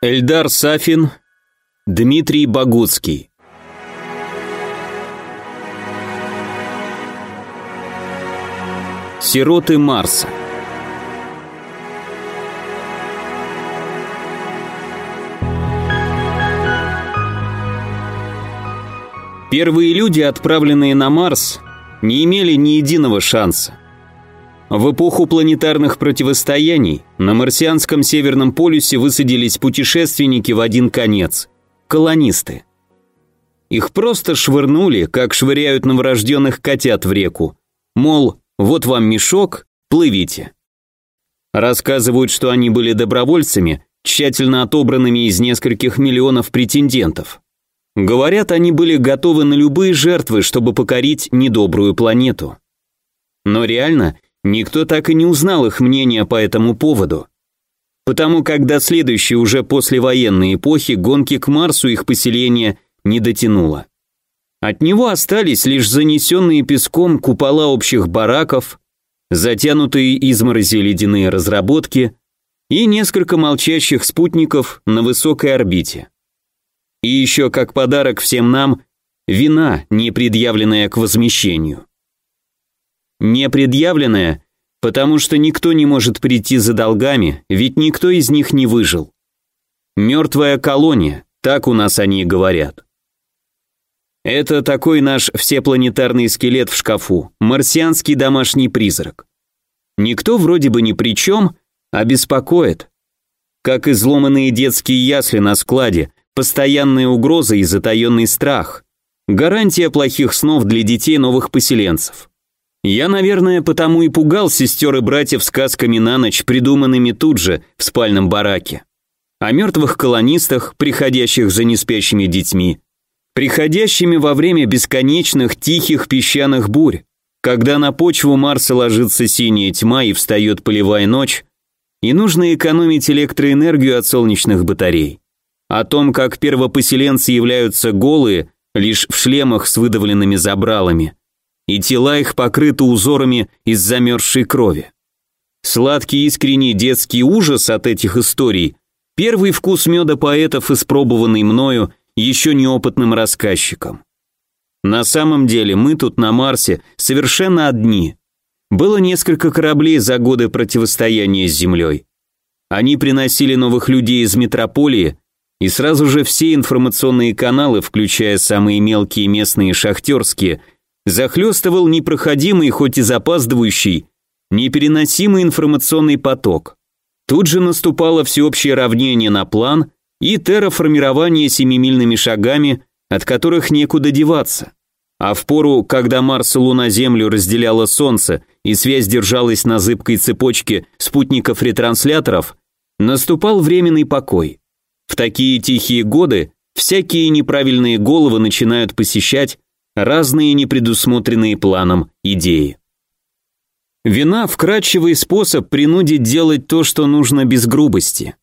Эльдар Сафин, Дмитрий Богуцкий. Сироты Марса. Первые люди, отправленные на Марс, не имели ни единого шанса. В эпоху планетарных противостояний на марсианском Северном полюсе высадились путешественники в один конец – колонисты. Их просто швырнули, как швыряют новорожденных котят в реку. Мол, вот вам мешок, плывите. Рассказывают, что они были добровольцами, тщательно отобранными из нескольких миллионов претендентов. Говорят, они были готовы на любые жертвы, чтобы покорить недобрую планету. Но реально, никто так и не узнал их мнения по этому поводу. Потому как до следующей уже послевоенной эпохи гонки к Марсу их поселение не дотянуло. От него остались лишь занесенные песком купола общих бараков, затянутые изморози ледяные разработки и несколько молчащих спутников на высокой орбите. И еще как подарок всем нам вина, не предъявленная к возмещению. Не предъявленная, потому что никто не может прийти за долгами, ведь никто из них не выжил. Мертвая колония, так у нас они говорят. Это такой наш всепланетарный скелет в шкафу, марсианский домашний призрак. Никто вроде бы ни при чем, а беспокоит. Как изломанные детские ясли на складе, Постоянная угроза и затаенный страх. Гарантия плохих снов для детей новых поселенцев. Я, наверное, потому и пугал сестер и братьев сказками на ночь, придуманными тут же, в спальном бараке. О мертвых колонистах, приходящих за неспящими детьми. Приходящими во время бесконечных тихих песчаных бурь, когда на почву Марса ложится синяя тьма и встает полевая ночь, и нужно экономить электроэнергию от солнечных батарей. О том, как первопоселенцы являются голые, лишь в шлемах с выдавленными забралами, и тела их покрыты узорами из замерзшей крови. Сладкий искренний детский ужас от этих историй – первый вкус меда поэтов, испробованный мною, еще неопытным рассказчиком. На самом деле мы тут на Марсе совершенно одни. Было несколько кораблей за годы противостояния с Землей. Они приносили новых людей из метрополии, и сразу же все информационные каналы, включая самые мелкие местные шахтерские, захлестывал непроходимый, хоть и запаздывающий, непереносимый информационный поток. Тут же наступало всеобщее равнение на план и терраформирование семимильными шагами, от которых некуда деваться. А в пору, когда Марс и Луна Землю разделяло Солнце и связь держалась на зыбкой цепочке спутников-ретрансляторов, наступал временный покой. В такие тихие годы всякие неправильные головы начинают посещать разные непредусмотренные планом идеи. Вина – вкрадчивый способ принудить делать то, что нужно без грубости.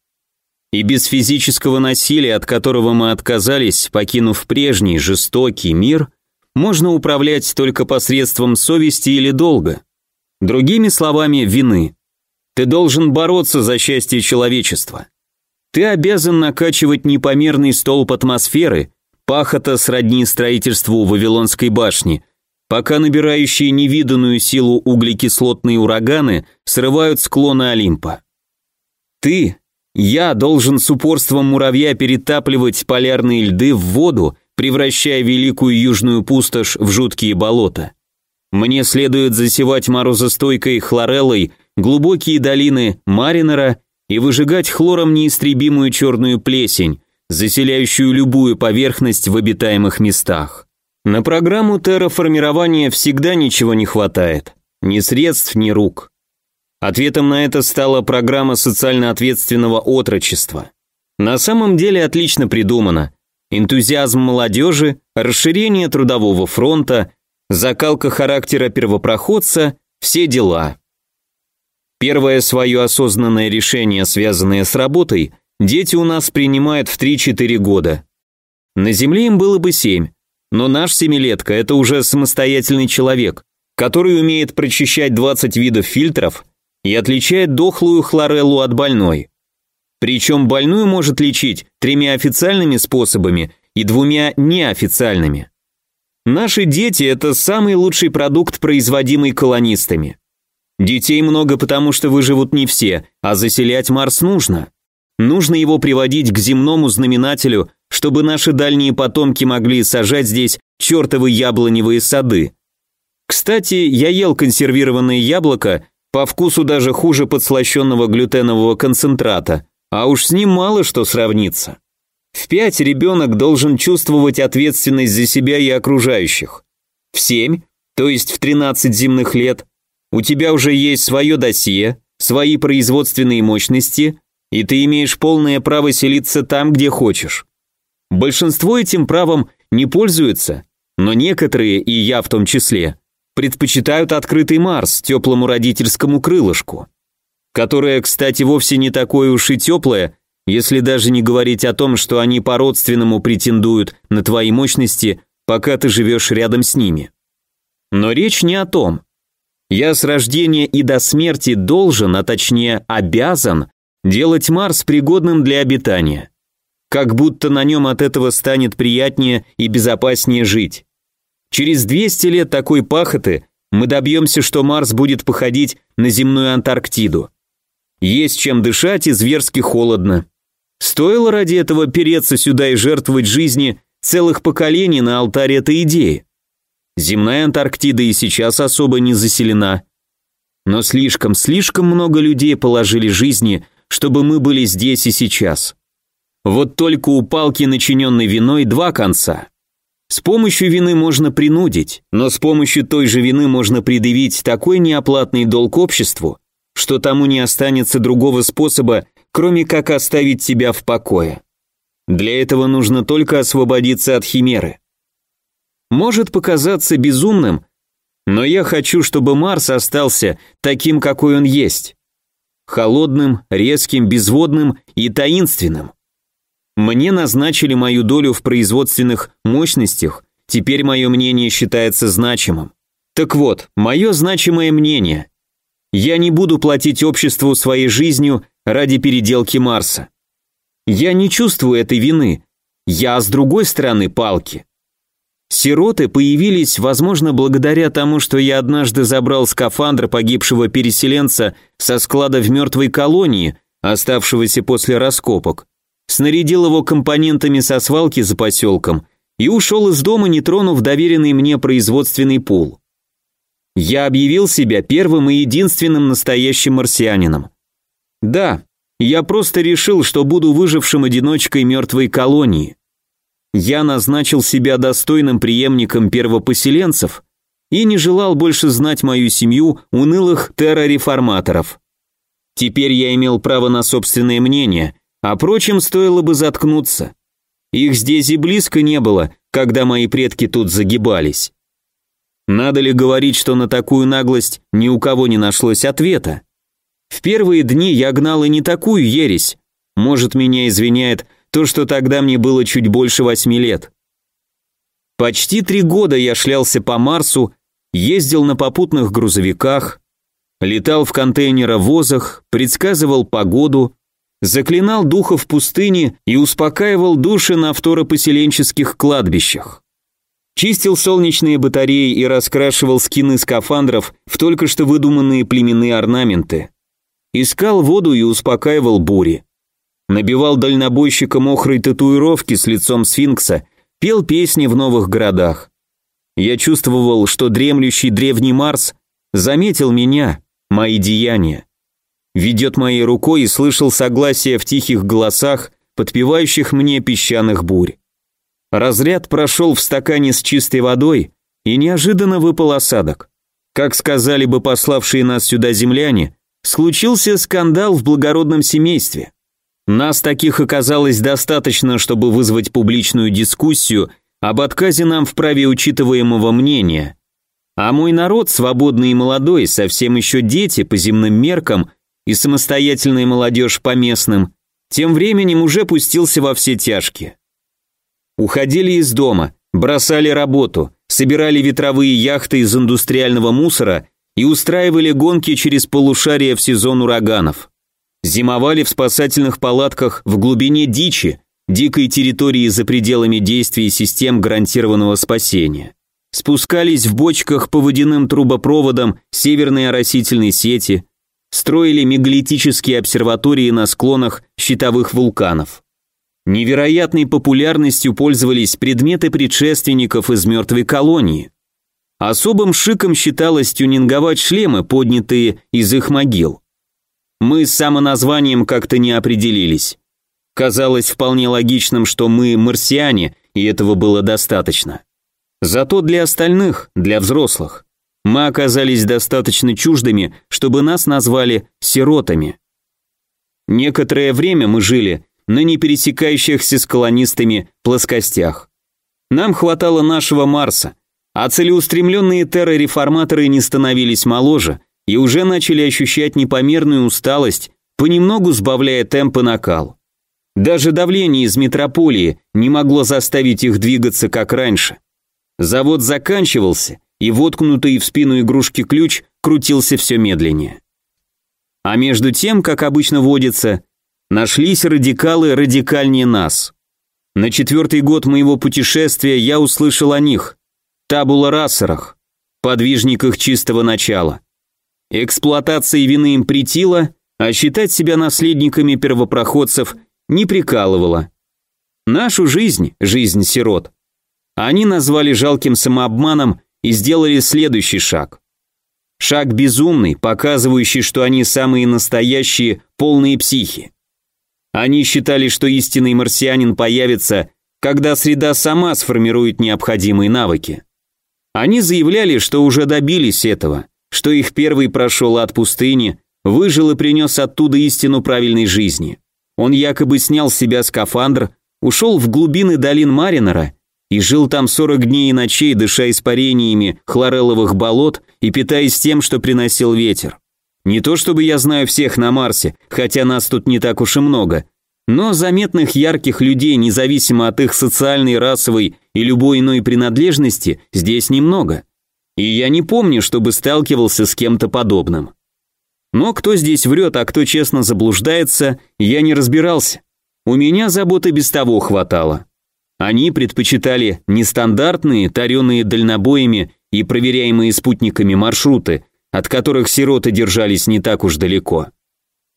И без физического насилия, от которого мы отказались, покинув прежний жестокий мир, можно управлять только посредством совести или долга. Другими словами, вины. Ты должен бороться за счастье человечества. Ты обязан накачивать непомерный столб атмосферы, пахота сродни строительству Вавилонской башни, пока набирающие невиданную силу углекислотные ураганы срывают склоны Олимпа. Ты, я должен с упорством муравья перетапливать полярные льды в воду, превращая великую южную пустошь в жуткие болота. Мне следует засевать морозостойкой хлореллой глубокие долины Маринера и выжигать хлором неистребимую черную плесень, заселяющую любую поверхность в обитаемых местах. На программу терраформирования всегда ничего не хватает. Ни средств, ни рук. Ответом на это стала программа социально ответственного отрочества. На самом деле отлично придумано. Энтузиазм молодежи, расширение трудового фронта, закалка характера первопроходца – все дела. Первое свое осознанное решение, связанное с работой, дети у нас принимают в 3-4 года. На Земле им было бы 7, но наш семилетка – это уже самостоятельный человек, который умеет прочищать 20 видов фильтров и отличает дохлую хлореллу от больной. Причем больную может лечить тремя официальными способами и двумя неофициальными. Наши дети – это самый лучший продукт, производимый колонистами. Детей много, потому что выживут не все, а заселять Марс нужно. Нужно его приводить к земному знаменателю, чтобы наши дальние потомки могли сажать здесь чертовы яблоневые сады. Кстати, я ел консервированное яблоко, по вкусу даже хуже подслащенного глютенового концентрата, а уж с ним мало что сравнится. В пять ребенок должен чувствовать ответственность за себя и окружающих. В семь, то есть в 13 земных лет, у тебя уже есть свое досье, свои производственные мощности, и ты имеешь полное право селиться там, где хочешь. Большинство этим правом не пользуются, но некоторые, и я в том числе, предпочитают открытый Марс теплому родительскому крылышку, которое, кстати, вовсе не такое уж и теплое, если даже не говорить о том, что они по-родственному претендуют на твои мощности, пока ты живешь рядом с ними. Но речь не о том. Я с рождения и до смерти должен, а точнее обязан, делать Марс пригодным для обитания. Как будто на нем от этого станет приятнее и безопаснее жить. Через 200 лет такой пахоты мы добьемся, что Марс будет походить на земную Антарктиду. Есть чем дышать и зверски холодно. Стоило ради этого переться сюда и жертвовать жизни целых поколений на алтаре этой идеи. Земная Антарктида и сейчас особо не заселена. Но слишком, слишком много людей положили жизни, чтобы мы были здесь и сейчас. Вот только у палки, начиненной виной, два конца. С помощью вины можно принудить, но с помощью той же вины можно предъявить такой неоплатный долг обществу, что тому не останется другого способа, кроме как оставить тебя в покое. Для этого нужно только освободиться от химеры. Может показаться безумным, но я хочу, чтобы Марс остался таким, какой он есть. Холодным, резким, безводным и таинственным. Мне назначили мою долю в производственных мощностях, теперь мое мнение считается значимым. Так вот, мое значимое мнение. Я не буду платить обществу своей жизнью ради переделки Марса. Я не чувствую этой вины. Я с другой стороны палки. Сироты появились, возможно, благодаря тому, что я однажды забрал скафандр погибшего переселенца со склада в мертвой колонии, оставшегося после раскопок снарядил его компонентами со свалки за поселком и ушел из дома, не тронув доверенный мне производственный пул. Я объявил себя первым и единственным настоящим марсианином. Да, я просто решил, что буду выжившим одиночкой мертвой колонии. Я назначил себя достойным преемником первопоселенцев и не желал больше знать мою семью унылых террореформаторов. Теперь я имел право на собственное мнение – а прочим стоило бы заткнуться. Их здесь и близко не было, когда мои предки тут загибались. Надо ли говорить, что на такую наглость ни у кого не нашлось ответа? В первые дни я гнал и не такую ересь. Может, меня извиняет то, что тогда мне было чуть больше восьми лет. Почти три года я шлялся по Марсу, ездил на попутных грузовиках, летал в контейнеровозах, предсказывал погоду, заклинал духов пустыни и успокаивал души на второпоселенческих кладбищах. Чистил солнечные батареи и раскрашивал скины скафандров в только что выдуманные племенные орнаменты. Искал воду и успокаивал бури. Набивал дальнобойщикам охрой татуировки с лицом сфинкса, пел песни в новых городах. Я чувствовал, что дремлющий древний Марс заметил меня, мои деяния ведет моей рукой и слышал согласие в тихих голосах, подпевающих мне песчаных бурь. Разряд прошел в стакане с чистой водой, и неожиданно выпал осадок. Как сказали бы пославшие нас сюда земляне, случился скандал в благородном семействе. Нас таких оказалось достаточно, чтобы вызвать публичную дискуссию об отказе нам в праве учитываемого мнения. А мой народ, свободный и молодой, совсем еще дети по земным меркам, и самостоятельная молодежь по местным, тем временем уже пустился во все тяжкие. Уходили из дома, бросали работу, собирали ветровые яхты из индустриального мусора и устраивали гонки через полушария в сезон ураганов. Зимовали в спасательных палатках в глубине дичи, дикой территории за пределами действия систем гарантированного спасения. Спускались в бочках по водяным трубопроводам северной оросительной сети, строили мегалитические обсерватории на склонах щитовых вулканов. Невероятной популярностью пользовались предметы предшественников из мертвой колонии. Особым шиком считалось тюнинговать шлемы, поднятые из их могил. Мы с самоназванием как-то не определились. Казалось вполне логичным, что мы марсиане, и этого было достаточно. Зато для остальных, для взрослых, мы оказались достаточно чуждыми, чтобы нас назвали сиротами. Некоторое время мы жили на непересекающихся с колонистами плоскостях. Нам хватало нашего Марса, а целеустремленные террореформаторы не становились моложе и уже начали ощущать непомерную усталость, понемногу сбавляя темп и накал. Даже давление из метрополии не могло заставить их двигаться как раньше. Завод заканчивался, и воткнутый в спину игрушки ключ крутился все медленнее. А между тем, как обычно водится, нашлись радикалы радикальнее нас. На четвертый год моего путешествия я услышал о них, табула-рассерах, подвижниках чистого начала. Эксплуатация вины им претила, а считать себя наследниками первопроходцев не прикалывало. Нашу жизнь, жизнь сирот, они назвали жалким самообманом и сделали следующий шаг. Шаг безумный, показывающий, что они самые настоящие, полные психи. Они считали, что истинный марсианин появится, когда среда сама сформирует необходимые навыки. Они заявляли, что уже добились этого, что их первый прошел от пустыни, выжил и принес оттуда истину правильной жизни. Он якобы снял с себя скафандр, ушел в глубины долин Маринера и жил там 40 дней и ночей, дыша испарениями хлореловых болот и питаясь тем, что приносил ветер. Не то чтобы я знаю всех на Марсе, хотя нас тут не так уж и много, но заметных ярких людей, независимо от их социальной, расовой и любой иной принадлежности, здесь немного. И я не помню, чтобы сталкивался с кем-то подобным. Но кто здесь врет, а кто честно заблуждается, я не разбирался. У меня заботы без того хватало. Они предпочитали нестандартные, таренные дальнобоями и проверяемые спутниками маршруты, от которых сироты держались не так уж далеко.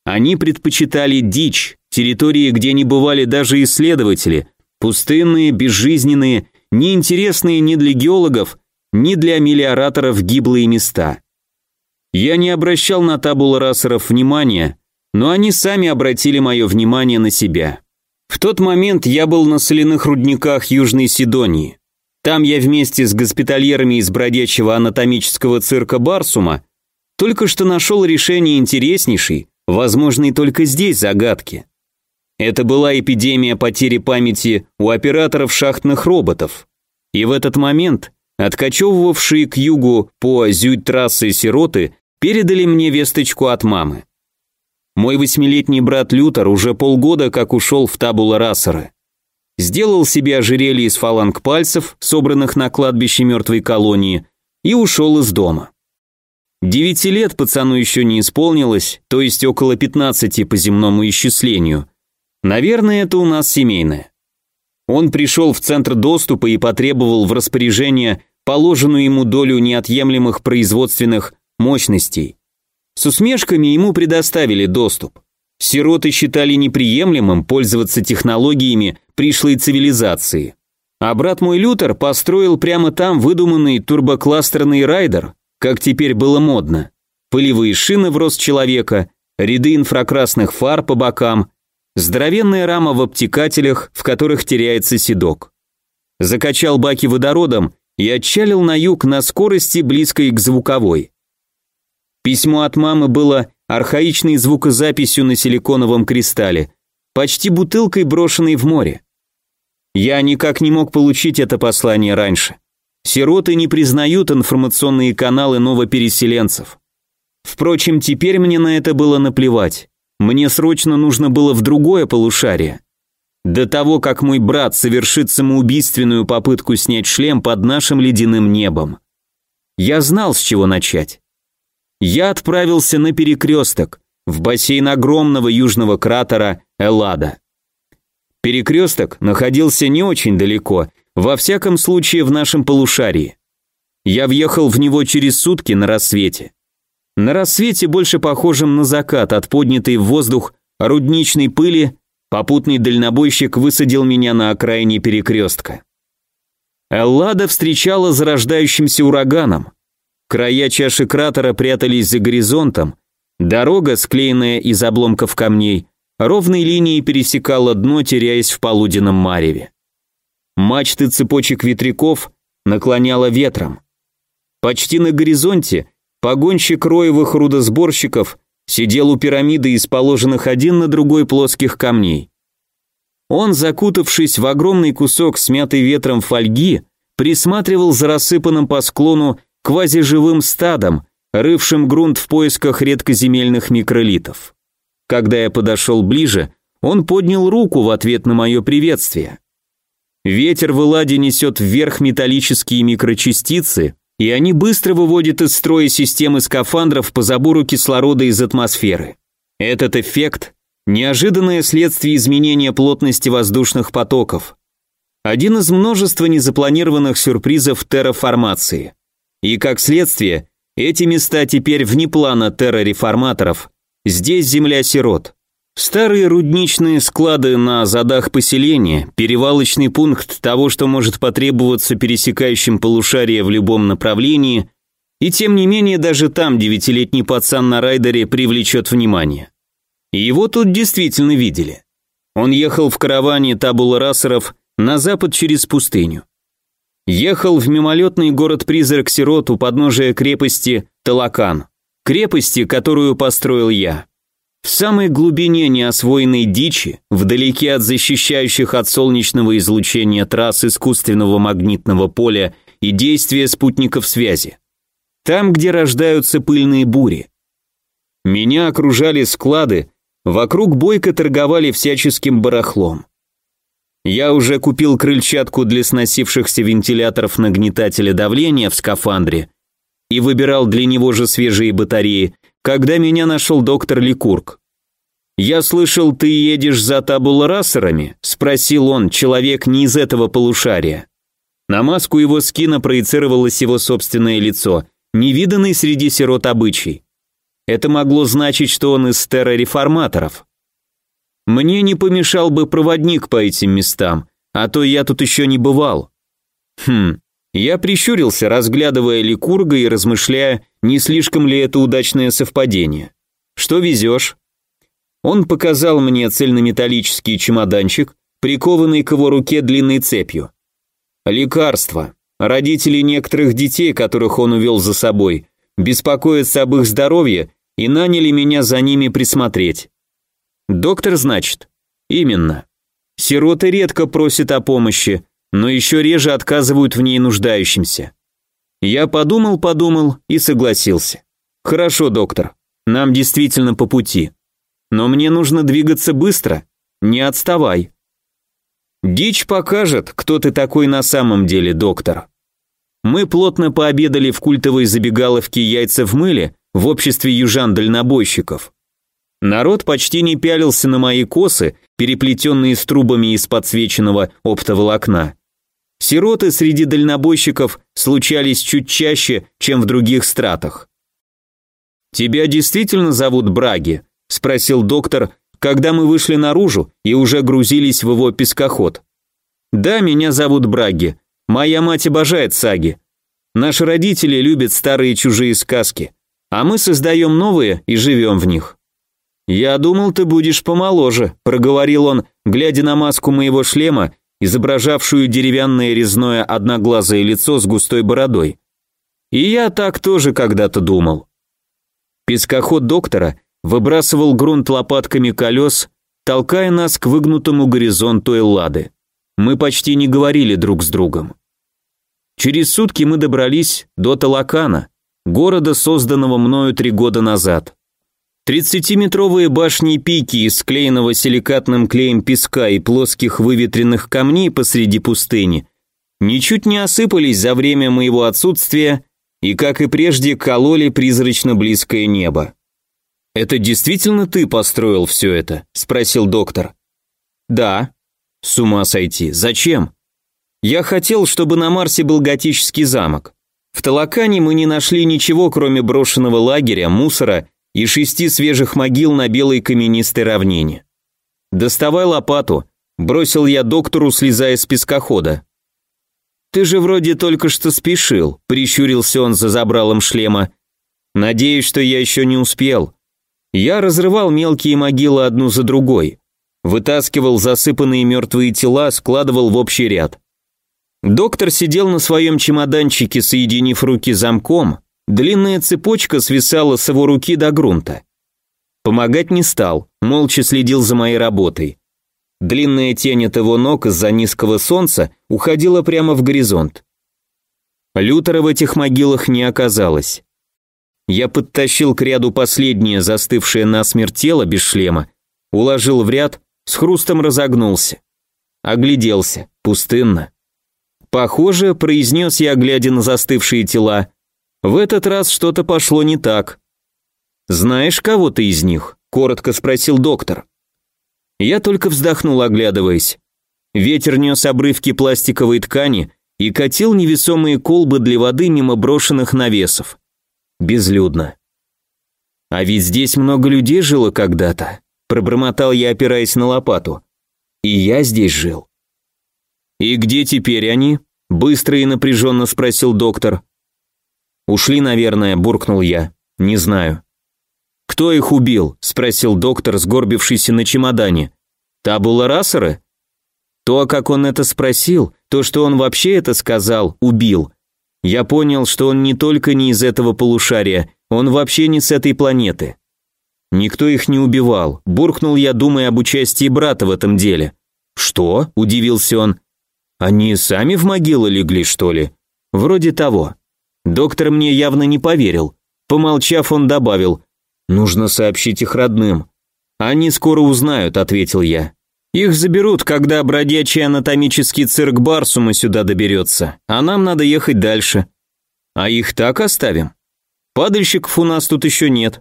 Они предпочитали дичь, территории, где не бывали даже исследователи, пустынные, безжизненные, неинтересные ни для геологов, ни для мелиораторов гиблые места. Я не обращал на табула расеров внимания, но они сами обратили мое внимание на себя. В тот момент я был на соляных рудниках Южной Сидонии. Там я вместе с госпитальерами из бродячего анатомического цирка Барсума только что нашел решение интереснейшей, возможной только здесь загадки. Это была эпидемия потери памяти у операторов шахтных роботов. И в этот момент Откачевывавшие к югу по зюйт-трассе сироты передали мне весточку от мамы. Мой восьмилетний брат Лютер уже полгода как ушел в табула расера. Сделал себе ожерелье из фаланг пальцев, собранных на кладбище мертвой колонии, и ушел из дома. Девяти лет пацану еще не исполнилось, то есть около пятнадцати по земному исчислению. Наверное, это у нас семейное. Он пришел в центр доступа и потребовал в распоряжение положенную ему долю неотъемлемых производственных мощностей. С усмешками ему предоставили доступ. Сироты считали неприемлемым пользоваться технологиями пришлой цивилизации. А брат мой Лютер построил прямо там выдуманный турбокластерный райдер, как теперь было модно. Пылевые шины в рост человека, ряды инфракрасных фар по бокам, здоровенная рама в обтекателях, в которых теряется седок. Закачал баки водородом и отчалил на юг на скорости, близкой к звуковой. Письмо от мамы было архаичной звукозаписью на силиконовом кристалле, почти бутылкой, брошенной в море. Я никак не мог получить это послание раньше. Сироты не признают информационные каналы новопереселенцев. Впрочем, теперь мне на это было наплевать. Мне срочно нужно было в другое полушарие. До того, как мой брат совершит самоубийственную попытку снять шлем под нашим ледяным небом. Я знал, с чего начать. Я отправился на перекресток, в бассейн огромного южного кратера Эллада. Перекресток находился не очень далеко, во всяком случае в нашем полушарии. Я въехал в него через сутки на рассвете. На рассвете больше похожим на закат от поднятой в воздух рудничной пыли, попутный дальнобойщик высадил меня на окраине перекрестка. Эллада встречала зарождающимся ураганом. Края чаши кратера прятались за горизонтом, дорога, склеенная из обломков камней, ровной линией пересекала дно, теряясь в полуденном мареве. Мачты цепочек ветряков наклоняла ветром. Почти на горизонте погонщик роевых рудосборщиков сидел у пирамиды из положенных один на другой плоских камней. Он, закутавшись в огромный кусок смятой ветром фольги, присматривал за рассыпанным по склону квазиживым стадом, рывшим грунт в поисках редкоземельных микролитов. Когда я подошел ближе, он поднял руку в ответ на мое приветствие. Ветер в Эладе несет вверх металлические микрочастицы, и они быстро выводят из строя системы скафандров по забору кислорода из атмосферы. Этот эффект – неожиданное следствие изменения плотности воздушных потоков. Один из множества незапланированных сюрпризов терраформации. И как следствие, эти места теперь вне плана террореформаторов, Здесь земля сирот. Старые рудничные склады на задах поселения, перевалочный пункт того, что может потребоваться пересекающим полушарие в любом направлении, и тем не менее даже там девятилетний пацан на райдере привлечет внимание. И его тут действительно видели. Он ехал в караване табула-расеров на запад через пустыню. Ехал в мимолетный город-призрак Сирот у подножия крепости Талакан крепости, которую построил я. В самой глубине неосвоенной дичи, вдалеке от защищающих от солнечного излучения трасс искусственного магнитного поля и действия спутников связи. Там, где рождаются пыльные бури. Меня окружали склады, вокруг бойко торговали всяческим барахлом. Я уже купил крыльчатку для сносившихся вентиляторов нагнетателя давления в скафандре и выбирал для него же свежие батареи, когда меня нашел доктор Ликург. «Я слышал, ты едешь за табуларасерами?» – спросил он, человек не из этого полушария. На маску его скина проецировалось его собственное лицо, невиданный среди сирот обычай. Это могло значить, что он из террореформаторов. Мне не помешал бы проводник по этим местам, а то я тут еще не бывал. Хм, я прищурился, разглядывая Ликурга и размышляя, не слишком ли это удачное совпадение. «Что везешь?» Он показал мне цельнометаллический чемоданчик, прикованный к его руке длинной цепью. «Лекарства. Родители некоторых детей, которых он увел за собой, беспокоятся об их здоровье и наняли меня за ними присмотреть». «Доктор, значит?» «Именно. Сироты редко просят о помощи, но еще реже отказывают в ней нуждающимся. Я подумал-подумал и согласился. Хорошо, доктор, нам действительно по пути. Но мне нужно двигаться быстро, не отставай. Дичь покажет, кто ты такой на самом деле, доктор. Мы плотно пообедали в культовой забегаловке «Яйца в мыле» в обществе южан-дальнобойщиков. Народ почти не пялился на мои косы, переплетенные с трубами из подсвеченного оптоволокна. Сироты среди дальнобойщиков случались чуть чаще, чем в других стратах. «Тебя действительно зовут Браги?» – спросил доктор, когда мы вышли наружу и уже грузились в его пескоход. «Да, меня зовут Браги. Моя мать обожает саги. Наши родители любят старые чужие сказки, а мы создаем новые и живем в них». «Я думал, ты будешь помоложе», – проговорил он, глядя на маску моего шлема изображавшую деревянное резное одноглазое лицо с густой бородой. И я так тоже когда-то думал. Пескоход доктора выбрасывал грунт лопатками колес, толкая нас к выгнутому горизонту Эллады. Мы почти не говорили друг с другом. Через сутки мы добрались до Талакана, города, созданного мною три года назад. Тридцатиметровые башни и пики из склеенного силикатным клеем песка и плоских выветренных камней посреди пустыни ничуть не осыпались за время моего отсутствия и, как и прежде, кололи призрачно близкое небо. «Это действительно ты построил все это?» – спросил доктор. «Да». «С ума сойти. Зачем?» «Я хотел, чтобы на Марсе был готический замок. В Талакане мы не нашли ничего, кроме брошенного лагеря, мусора и шести свежих могил на белой каменистой равнине. Доставай лопату, бросил я доктору, слезая с пескохода. Ты же вроде только что спешил, прищурился он за забралом шлема. Надеюсь, что я еще не успел. Я разрывал мелкие могилы одну за другой, вытаскивал засыпанные мертвые тела, складывал в общий ряд. Доктор сидел на своем чемоданчике, соединив руки замком, длинная цепочка свисала с его руки до грунта. Помогать не стал, молча следил за моей работой. Длинная тень от его ног из-за низкого солнца уходила прямо в горизонт. Лютера в этих могилах не оказалось. Я подтащил к ряду последнее застывшее насмерть тело без шлема, уложил в ряд, с хрустом разогнулся. Огляделся, пустынно. Похоже, произнес я, глядя на застывшие тела, в этот раз что-то пошло не так. «Знаешь кого-то из них?» – коротко спросил доктор. Я только вздохнул, оглядываясь. Ветер нес обрывки пластиковой ткани и катил невесомые колбы для воды мимо брошенных навесов. Безлюдно. А ведь здесь много людей жило когда-то, пробормотал я, опираясь на лопату. И я здесь жил. «И где теперь они?» – быстро и напряженно спросил доктор. «Ушли, наверное», – буркнул я. «Не знаю». «Кто их убил?» – спросил доктор, сгорбившийся на чемодане. «Табула расеры?» То, как он это спросил, то, что он вообще это сказал, убил. Я понял, что он не только не из этого полушария, он вообще не с этой планеты. Никто их не убивал, буркнул я, думая об участии брата в этом деле. «Что?» – удивился он. Они сами в могилы легли, что ли? Вроде того. Доктор мне явно не поверил. Помолчав, он добавил, «Нужно сообщить их родным». «Они скоро узнают», — ответил я. «Их заберут, когда бродячий анатомический цирк Барсума сюда доберется, а нам надо ехать дальше». «А их так оставим?» «Падальщиков у нас тут еще нет».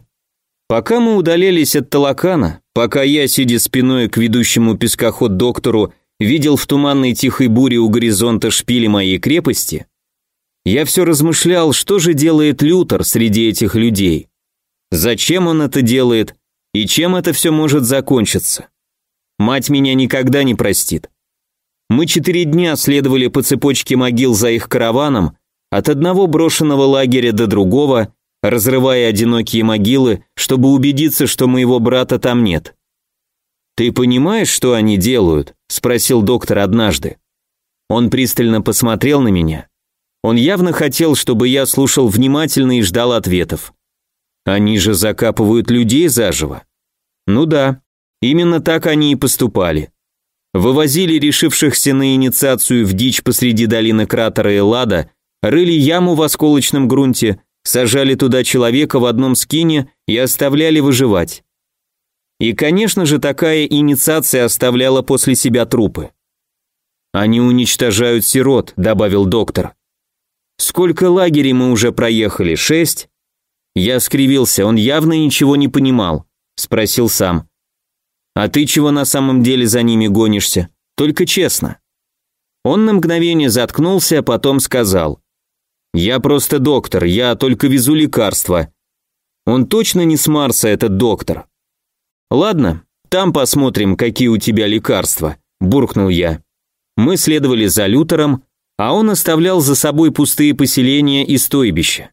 Пока мы удалялись от Талакана, пока я, сидя спиной к ведущему пескоход доктору, видел в туманной тихой буре у горизонта шпили моей крепости, я все размышлял, что же делает Лютер среди этих людей. Зачем он это делает и чем это все может закончиться. Мать меня никогда не простит. Мы четыре дня следовали по цепочке могил за их караваном, от одного брошенного лагеря до другого, разрывая одинокие могилы, чтобы убедиться, что моего брата там нет. «Ты понимаешь, что они делают?» – спросил доктор однажды. Он пристально посмотрел на меня. Он явно хотел, чтобы я слушал внимательно и ждал ответов. Они же закапывают людей заживо. Ну да, именно так они и поступали. Вывозили решившихся на инициацию в дичь посреди долины кратера Эллада, рыли яму в осколочном грунте, сажали туда человека в одном скине и оставляли выживать. И, конечно же, такая инициация оставляла после себя трупы. «Они уничтожают сирот», — добавил доктор. «Сколько лагерей мы уже проехали? Шесть?» Я скривился, он явно ничего не понимал. Спросил сам. «А ты чего на самом деле за ними гонишься? Только честно». Он на мгновение заткнулся, а потом сказал. «Я просто доктор, я только везу лекарства». Он точно не с Марса, этот доктор. «Ладно, там посмотрим, какие у тебя лекарства», – буркнул я. Мы следовали за Лютером, а он оставлял за собой пустые поселения и стойбища.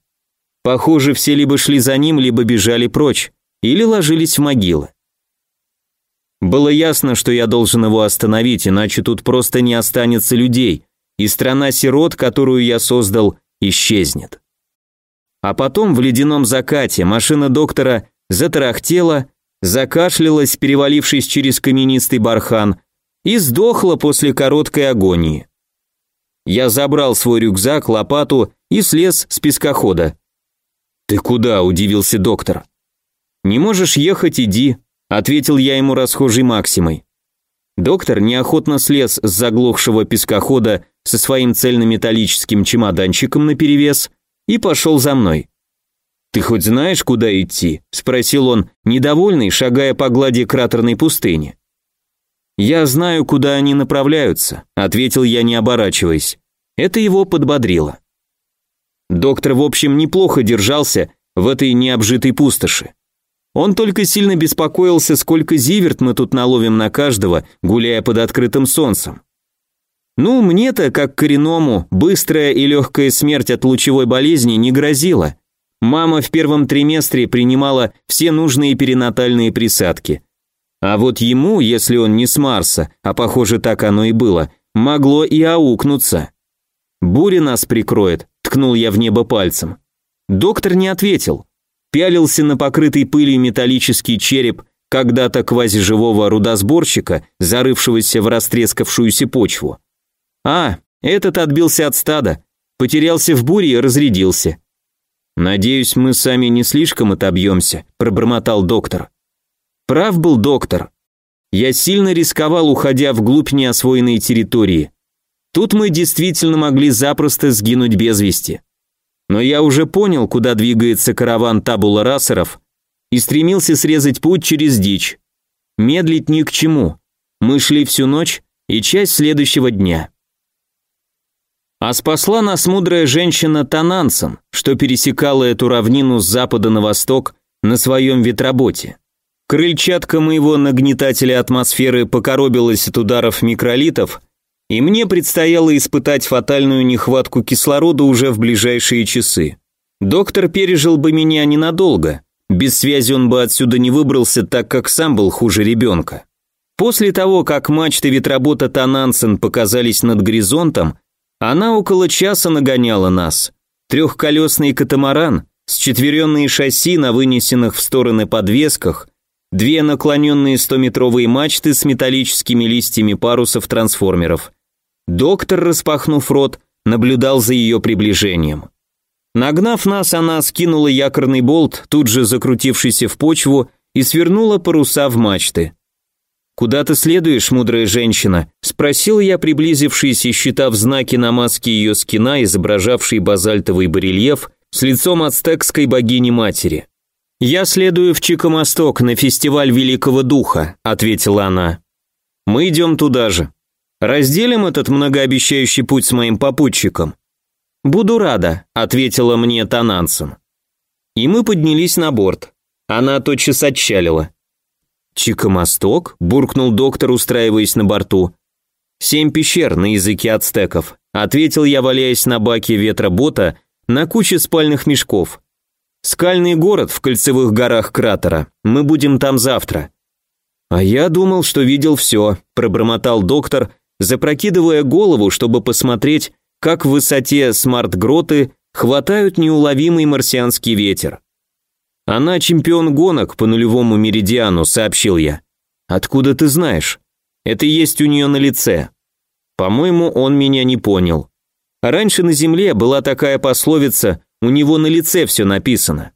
Похоже, все либо шли за ним, либо бежали прочь, или ложились в могилы. Было ясно, что я должен его остановить, иначе тут просто не останется людей, и страна сирот, которую я создал, исчезнет. А потом в ледяном закате машина доктора затарахтела, закашлялась, перевалившись через каменистый бархан, и сдохла после короткой агонии. Я забрал свой рюкзак, лопату и слез с пескохода. «Ты куда?» – удивился доктор. «Не можешь ехать, иди», – ответил я ему расхожей Максимой. Доктор неохотно слез с заглохшего пескохода со своим цельнометаллическим чемоданчиком наперевес и пошел за мной. «Ты хоть знаешь, куда идти?» – спросил он, недовольный, шагая по глади кратерной пустыни. «Я знаю, куда они направляются», – ответил я, не оборачиваясь. Это его подбодрило. Доктор, в общем, неплохо держался в этой необжитой пустоши. Он только сильно беспокоился, сколько зиверт мы тут наловим на каждого, гуляя под открытым солнцем. Ну, мне-то, как коренному, быстрая и легкая смерть от лучевой болезни не грозила. Мама в первом триместре принимала все нужные перинатальные присадки. А вот ему, если он не с Марса, а похоже так оно и было, могло и аукнуться. «Буря нас прикроет», — ткнул я в небо пальцем. Доктор не ответил. Пялился на покрытый пылью металлический череп когда-то квазиживого рудосборщика, зарывшегося в растрескавшуюся почву. А, этот отбился от стада, потерялся в буре и разрядился. «Надеюсь, мы сами не слишком отобьемся», – пробормотал доктор. Прав был доктор. Я сильно рисковал, уходя вглубь неосвоенной территории. Тут мы действительно могли запросто сгинуть без вести. Но я уже понял, куда двигается караван табула расеров и стремился срезать путь через дичь. Медлить ни к чему. Мы шли всю ночь и часть следующего дня. А спасла нас мудрая женщина Танансон, что пересекала эту равнину с запада на восток на своем ветроботе. Крыльчатка моего нагнетателя атмосферы покоробилась от ударов микролитов, и мне предстояло испытать фатальную нехватку кислорода уже в ближайшие часы. Доктор пережил бы меня ненадолго, без связи он бы отсюда не выбрался, так как сам был хуже ребенка. После того, как мачты ветробота Танансен показались над горизонтом, она около часа нагоняла нас. Трехколесный катамаран, счетверенные шасси на вынесенных в стороны подвесках, две наклоненные стометровые мачты с металлическими листьями парусов трансформеров. Доктор, распахнув рот, наблюдал за ее приближением. Нагнав нас, она скинула якорный болт, тут же закрутившийся в почву, и свернула паруса в мачты. «Куда ты следуешь, мудрая женщина?» – спросил я, приблизившись и считав знаки на маске ее скина, изображавшей базальтовый барельеф с лицом ацтекской богини-матери. «Я следую в Чикомосток на фестиваль Великого Духа», – ответила она. «Мы идем туда же. Разделим этот многообещающий путь с моим попутчиком». «Буду рада», – ответила мне Танансен. И мы поднялись на борт. Она тотчас отчалила. «Чикомосток?» – буркнул доктор, устраиваясь на борту. «Семь пещер на языке ацтеков», – ответил я, валяясь на баке ветробота на куче спальных мешков. «Скальный город в кольцевых горах кратера. Мы будем там завтра». «А я думал, что видел все», – пробормотал доктор, запрокидывая голову, чтобы посмотреть, как в высоте смарт-гроты хватают неуловимый марсианский ветер. «Она чемпион гонок по нулевому меридиану», — сообщил я. «Откуда ты знаешь?» «Это есть у нее на лице». По-моему, он меня не понял. Раньше на Земле была такая пословица «у него на лице все написано».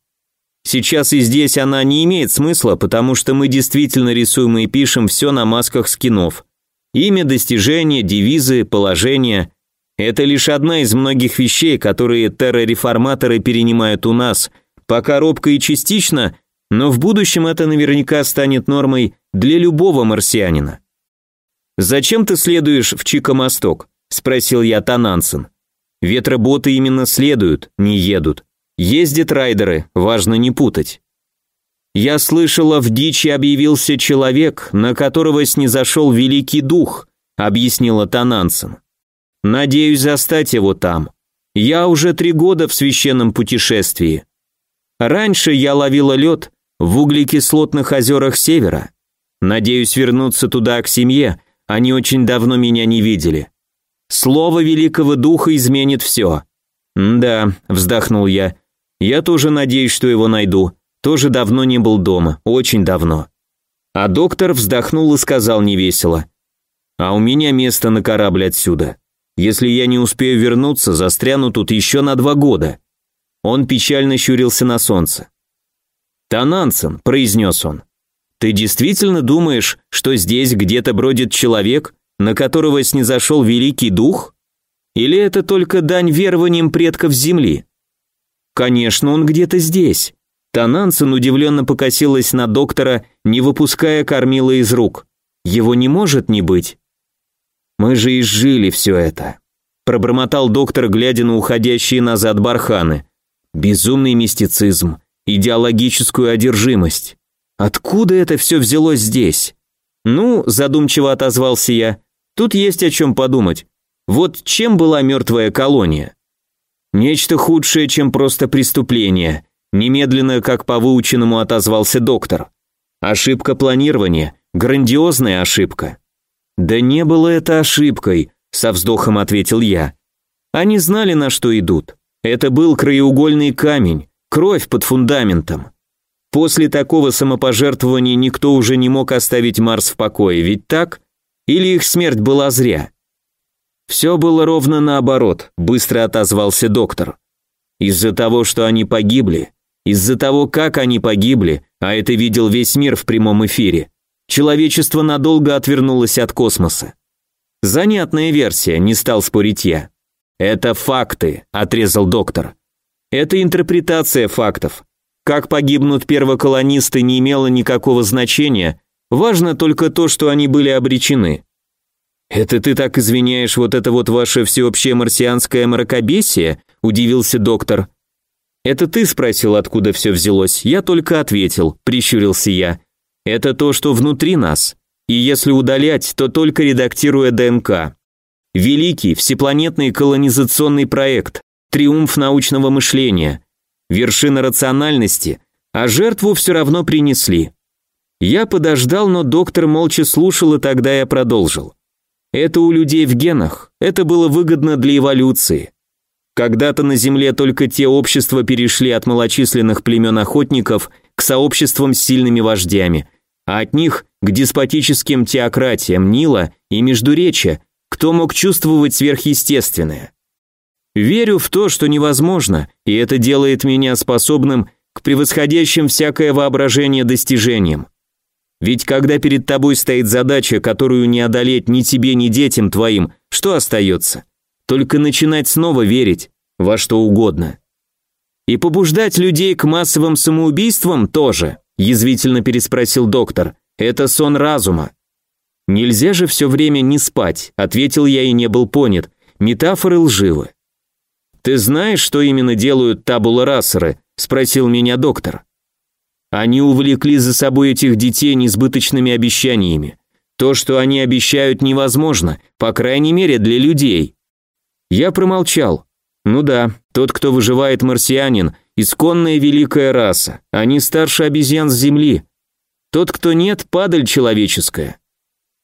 Сейчас и здесь она не имеет смысла, потому что мы действительно рисуем и пишем все на масках скинов. Имя, достижения, девизы, положения – это лишь одна из многих вещей, которые террореформаторы перенимают у нас – Пока робко и частично, но в будущем это наверняка станет нормой для любого марсианина. «Зачем ты следуешь в Чикомосток?» – спросил я Танансен. «Ветроботы именно следуют, не едут. Ездят райдеры, важно не путать». «Я слышала, в дичи объявился человек, на которого снизошел великий дух», – объяснила Танансен. «Надеюсь застать его там. Я уже три года в священном путешествии. Раньше я ловила лед в углекислотных озерах севера. Надеюсь вернуться туда к семье, они очень давно меня не видели. Слово великого духа изменит все. «Да», — вздохнул я, — «я тоже надеюсь, что его найду. Тоже давно не был дома, очень давно». А доктор вздохнул и сказал невесело. «А у меня место на корабль отсюда. Если я не успею вернуться, застряну тут еще на два года. Он печально щурился на солнце. «Танансен», — произнес он, — «ты действительно думаешь, что здесь где-то бродит человек, на которого снизошел великий дух? Или это только дань верованиям предков Земли?» Конечно, он где-то здесь. Танансен удивленно покосилась на доктора, не выпуская кормила из рук. Его не может не быть. Мы же изжили все это. Пробормотал доктор, глядя на уходящие назад барханы. Безумный мистицизм, идеологическую одержимость. Откуда это все взялось здесь? Ну, задумчиво отозвался я, тут есть о чем подумать. Вот чем была мертвая колония? Нечто худшее, чем просто преступление. Немедленно, как по выученному отозвался доктор. Ошибка планирования, грандиозная ошибка. Да не было это ошибкой, со вздохом ответил я. Они знали, на что идут. Это был краеугольный камень, кровь под фундаментом. После такого самопожертвования никто уже не мог оставить Марс в покое, ведь так? Или их смерть была зря? Все было ровно наоборот, быстро отозвался доктор. Из-за того, что они погибли, из-за того, как они погибли, а это видел весь мир в прямом эфире, человечество надолго отвернулось от космоса. Занятная версия, не стал спорить я. Это факты, отрезал доктор. Это интерпретация фактов. Как погибнут первоколонисты не имело никакого значения, важно только то, что они были обречены. «Это ты так извиняешь вот это вот ваше всеобщее марсианское мракобесие?» – удивился доктор. «Это ты спросил, откуда все взялось, я только ответил», – прищурился я. «Это то, что внутри нас, и если удалять, то только редактируя ДНК. Великий всепланетный колонизационный проект, триумф научного мышления, вершина рациональности, а жертву все равно принесли. Я подождал, но доктор молча слушал, и тогда я продолжил. Это у людей в генах, это было выгодно для эволюции. Когда-то на Земле только те общества перешли от малочисленных племен охотников к сообществам с сильными вождями, а от них к деспотическим теократиям Нила и Междуречия, кто мог чувствовать сверхъестественное. Верю в то, что невозможно, и это делает меня способным к превосходящим всякое воображение достижениям. Ведь когда перед тобой стоит задача, которую не одолеть ни тебе, ни детям твоим, что остается? Только начинать снова верить во что угодно. И побуждать людей к массовым самоубийствам тоже, язвительно переспросил доктор. Это сон разума. Нельзя же все время не спать, ответил я и не был понят. Метафоры лживы. Ты знаешь, что именно делают табула-рассеры? спросил меня доктор. Они увлекли за собой этих детей несбыточными обещаниями. То, что они обещают, невозможно, по крайней мере для людей. Я промолчал. Ну да, тот, кто выживает марсианин, исконная великая раса, они старше обезьян с Земли. Тот, кто нет, падаль человеческая.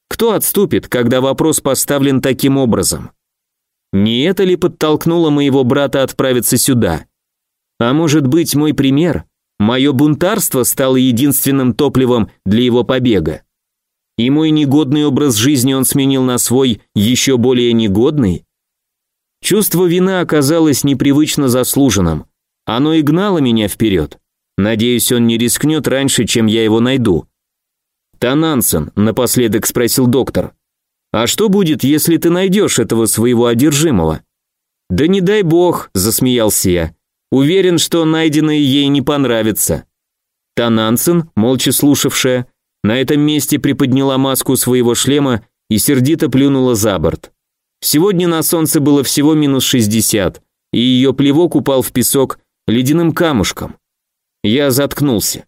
Кто отступит, когда вопрос поставлен таким образом? Не это ли подтолкнуло моего брата отправиться сюда? А может быть, мой пример Мое бунтарство стало единственным топливом для его побега. И мой негодный образ жизни он сменил на свой еще более негодный. Чувство вины оказалось непривычно заслуженным. Оно и гнало меня вперед. Надеюсь, он не рискнет раньше, чем я его найду. Танансен, напоследок спросил доктор. А что будет, если ты найдешь этого своего одержимого? Да не дай бог, засмеялся я. Уверен, что найденное ей не понравится. Танансен, молча слушавшая, на этом месте приподняла маску своего шлема и сердито плюнула за борт. Сегодня на солнце было всего минус 60, и ее плевок упал в песок ледяным камушком. Я заткнулся.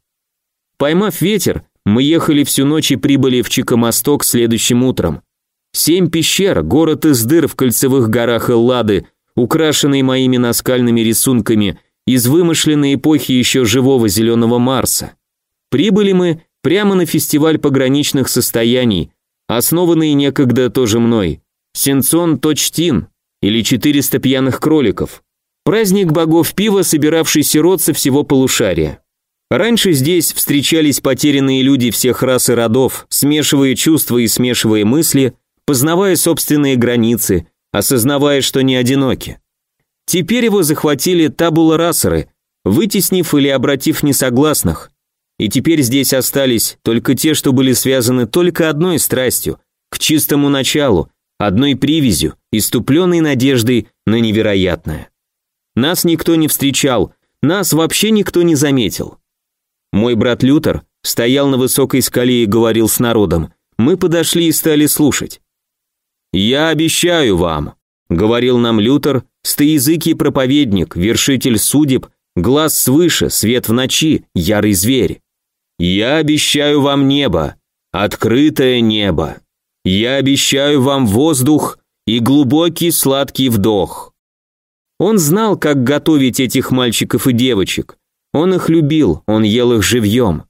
Поймав ветер, мы ехали всю ночь и прибыли в Чикомосток следующим утром. Семь пещер, город из дыр в кольцевых горах Эллады, украшенный моими наскальными рисунками из вымышленной эпохи еще живого зеленого Марса. Прибыли мы прямо на фестиваль пограничных состояний, основанный некогда тоже мной, Сенсон Точтин или 400 пьяных кроликов. Праздник богов пива, собиравшийся род со всего полушария. Раньше здесь встречались потерянные люди всех рас и родов, смешивая чувства и смешивая мысли, познавая собственные границы, осознавая, что не одиноки. Теперь его захватили табула-расеры, вытеснив или обратив несогласных. И теперь здесь остались только те, что были связаны только одной страстью, к чистому началу, одной привязью, иступленной надеждой на невероятное. Нас никто не встречал, нас вообще никто не заметил. Мой брат Лютер стоял на высокой скале и говорил с народом. Мы подошли и стали слушать. «Я обещаю вам», — говорил нам Лютер, стоязыкий проповедник, вершитель судеб, глаз свыше, свет в ночи, ярый зверь. «Я обещаю вам небо, открытое небо. Я обещаю вам воздух и глубокий сладкий вдох». Он знал, как готовить этих мальчиков и девочек. Он их любил, он ел их живьем.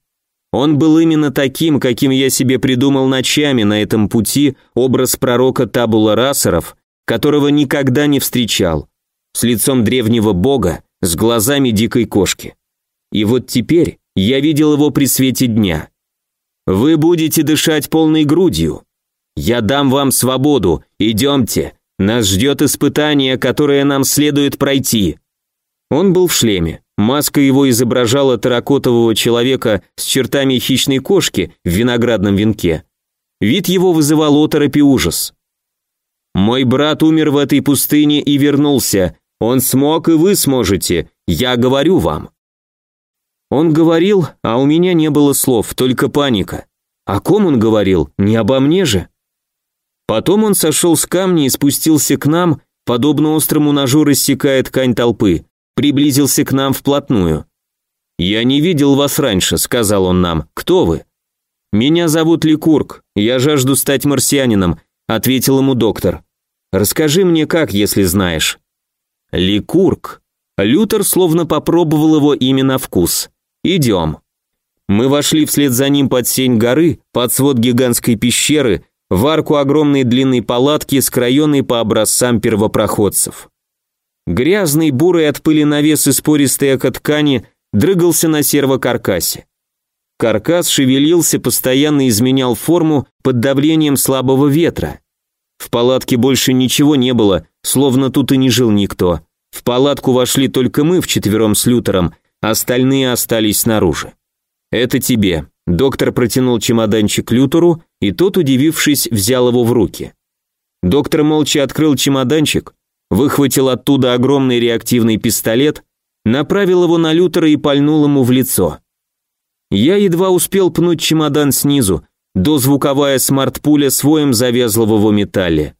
Он был именно таким, каким я себе придумал ночами на этом пути образ пророка Табула Расеров, которого никогда не встречал, с лицом древнего бога, с глазами дикой кошки. И вот теперь я видел его при свете дня. Вы будете дышать полной грудью. Я дам вам свободу, идемте, нас ждет испытание, которое нам следует пройти. Он был в шлеме. Маска его изображала терракотового человека с чертами хищной кошки в виноградном венке. Вид его вызывал оторопь и ужас. «Мой брат умер в этой пустыне и вернулся. Он смог, и вы сможете. Я говорю вам». Он говорил, а у меня не было слов, только паника. О ком он говорил? Не обо мне же? Потом он сошел с камня и спустился к нам, подобно острому ножу рассекая ткань толпы приблизился к нам вплотную. «Я не видел вас раньше», — сказал он нам. «Кто вы?» «Меня зовут Ликург, я жажду стать марсианином», — ответил ему доктор. «Расскажи мне как, если знаешь». «Ликург». Лютер словно попробовал его имя на вкус. «Идем». Мы вошли вслед за ним под сень горы, под свод гигантской пещеры, в арку огромной длинной палатки, скроенной по образцам первопроходцев. Грязный, бурый от пыли навес и спористый эко ткани дрыгался на сервокаркасе. Каркас шевелился, постоянно изменял форму под давлением слабого ветра. В палатке больше ничего не было, словно тут и не жил никто. В палатку вошли только мы вчетвером с Лютером, остальные остались снаружи. «Это тебе». Доктор протянул чемоданчик Лютеру, и тот, удивившись, взял его в руки. Доктор молча открыл чемоданчик, выхватил оттуда огромный реактивный пистолет, направил его на Лютера и пальнул ему в лицо. Я едва успел пнуть чемодан снизу, дозвуковая смарт-пуля своим завязла в его металле.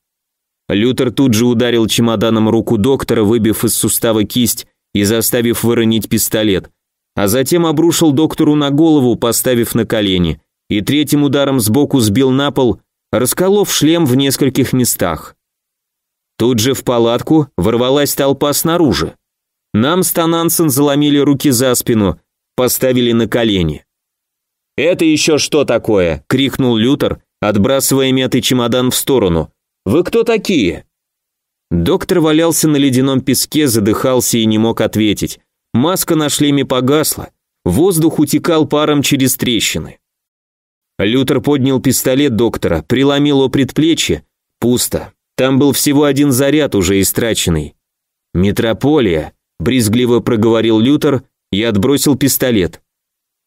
Лютер тут же ударил чемоданом руку доктора, выбив из сустава кисть и заставив выронить пистолет, а затем обрушил доктору на голову, поставив на колени, и третьим ударом сбоку сбил на пол, расколов шлем в нескольких местах. Тут же в палатку ворвалась толпа снаружи. Нам с Танансен заломили руки за спину, поставили на колени. «Это еще что такое?» — крикнул Лютер, отбрасывая мятый чемодан в сторону. «Вы кто такие?» Доктор валялся на ледяном песке, задыхался и не мог ответить. Маска на шлеме погасла, воздух утекал паром через трещины. Лютер поднял пистолет доктора, приломил о предплечье. Пусто. Там был всего один заряд, уже истраченный. «Метрополия», – брезгливо проговорил Лютер и отбросил пистолет.